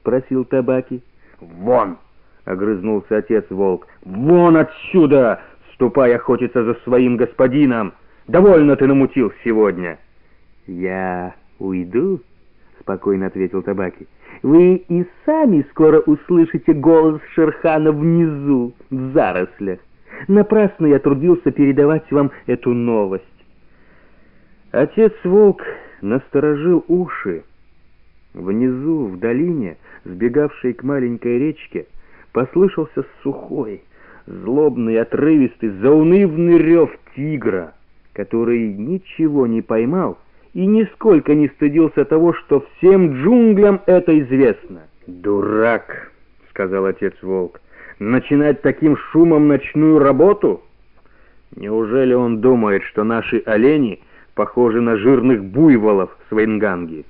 спросил Табаки. «Вон!» — огрызнулся отец-волк. «Вон отсюда! Ступай охотиться за своим господином! Довольно ты намутил сегодня!» «Я уйду?» — спокойно ответил Табаки. «Вы и сами скоро услышите голос Шерхана внизу, в зарослях. Напрасно я трудился передавать вам эту новость». Отец-волк насторожил уши. Внизу, в долине, сбегавшей к маленькой речке, послышался сухой, злобный, отрывистый, заунывный рев тигра, который ничего не поймал и нисколько не стыдился того, что всем джунглям это известно. «Дурак!» — сказал отец-волк. «Начинать таким шумом ночную работу? Неужели он думает, что наши олени похожи на жирных буйволов с Вейнганги?»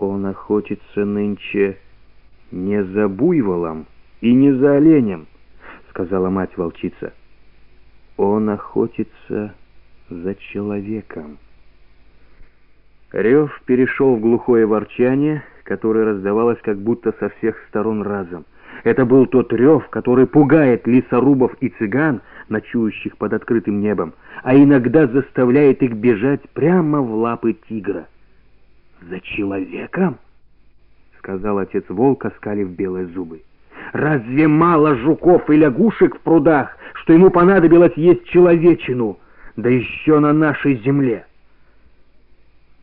Он охотится нынче не за буйволом и не за оленем, сказала мать-волчица. Он охотится за человеком. Рев перешел в глухое ворчание, которое раздавалось как будто со всех сторон разом. Это был тот рев, который пугает лесорубов и цыган, ночующих под открытым небом, а иногда заставляет их бежать прямо в лапы тигра. «За человеком?» — сказал отец волк, оскалив белые зубы. «Разве мало жуков и лягушек в прудах, что ему понадобилось есть человечину, да еще на нашей земле?»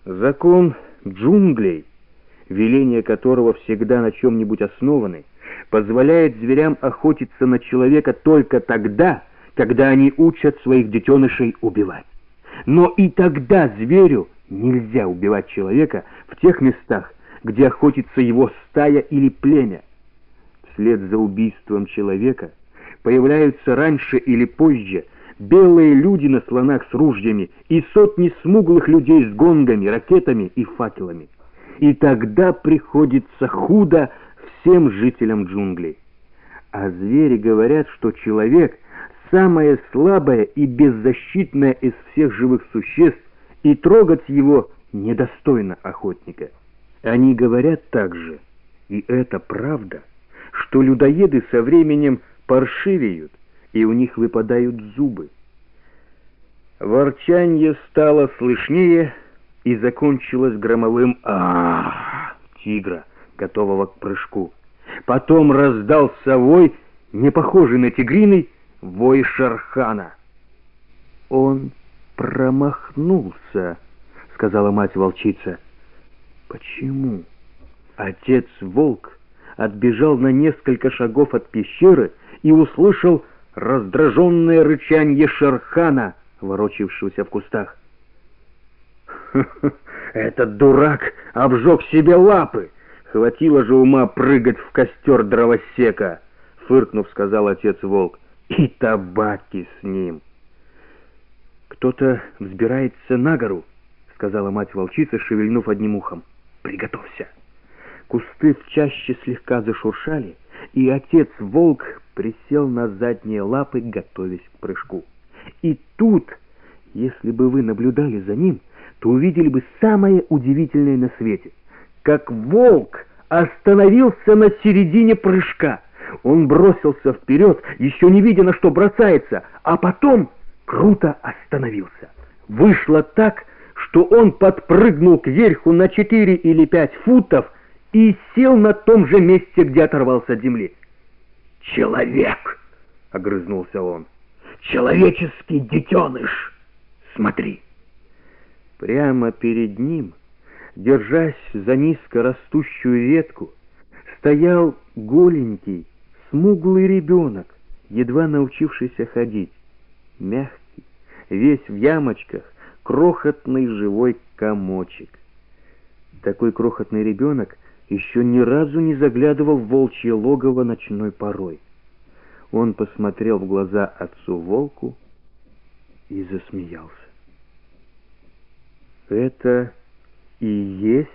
Закон джунглей, веления которого всегда на чем-нибудь основаны, позволяет зверям охотиться на человека только тогда, когда они учат своих детенышей убивать. Но и тогда зверю Нельзя убивать человека в тех местах, где охотится его стая или племя. Вслед за убийством человека появляются раньше или позже белые люди на слонах с ружьями и сотни смуглых людей с гонгами, ракетами и факелами. И тогда приходится худо всем жителям джунглей. А звери говорят, что человек — самое слабое и беззащитное из всех живых существ, и трогать его недостойно охотника. Они говорят также, и это правда, что людоеды со временем паршивеют, и у них выпадают зубы. Ворчанье стало слышнее и закончилось громовым а, тигра, готового к прыжку. Потом раздался вой, не похожий на тигриный, вой Шархана. Он промахнулся», — сказала мать-волчица. «Почему?» Отец-волк отбежал на несколько шагов от пещеры и услышал раздраженное рычанье Шерхана, ворочившегося в кустах. «Этот дурак обжег себе лапы! Хватило же ума прыгать в костер дровосека!» — фыркнув, сказал отец-волк. «И табаки с ним!» «Кто-то взбирается на гору», — сказала мать-волчица, шевельнув одним ухом. «Приготовься». Кусты в чаще слегка зашуршали, и отец-волк присел на задние лапы, готовясь к прыжку. И тут, если бы вы наблюдали за ним, то увидели бы самое удивительное на свете. Как волк остановился на середине прыжка. Он бросился вперед, еще не видя, на что бросается, а потом круто остановился. Вышло так, что он подпрыгнул кверху на четыре или пять футов и сел на том же месте, где оторвался от земли. «Человек!» — огрызнулся он. «Человеческий детеныш! Смотри!» Прямо перед ним, держась за низко растущую ветку, стоял голенький, смуглый ребенок, едва научившийся ходить мягкий, весь в ямочках, крохотный живой комочек. Такой крохотный ребенок еще ни разу не заглядывал в волчье логово ночной порой. Он посмотрел в глаза отцу-волку и засмеялся. «Это и есть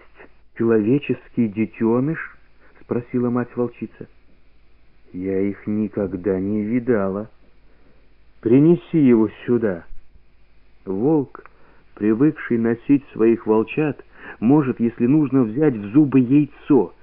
человеческий детеныш?» — спросила мать-волчица. «Я их никогда не видала». Принеси его сюда. Волк, привыкший носить своих волчат, может, если нужно, взять в зубы яйцо —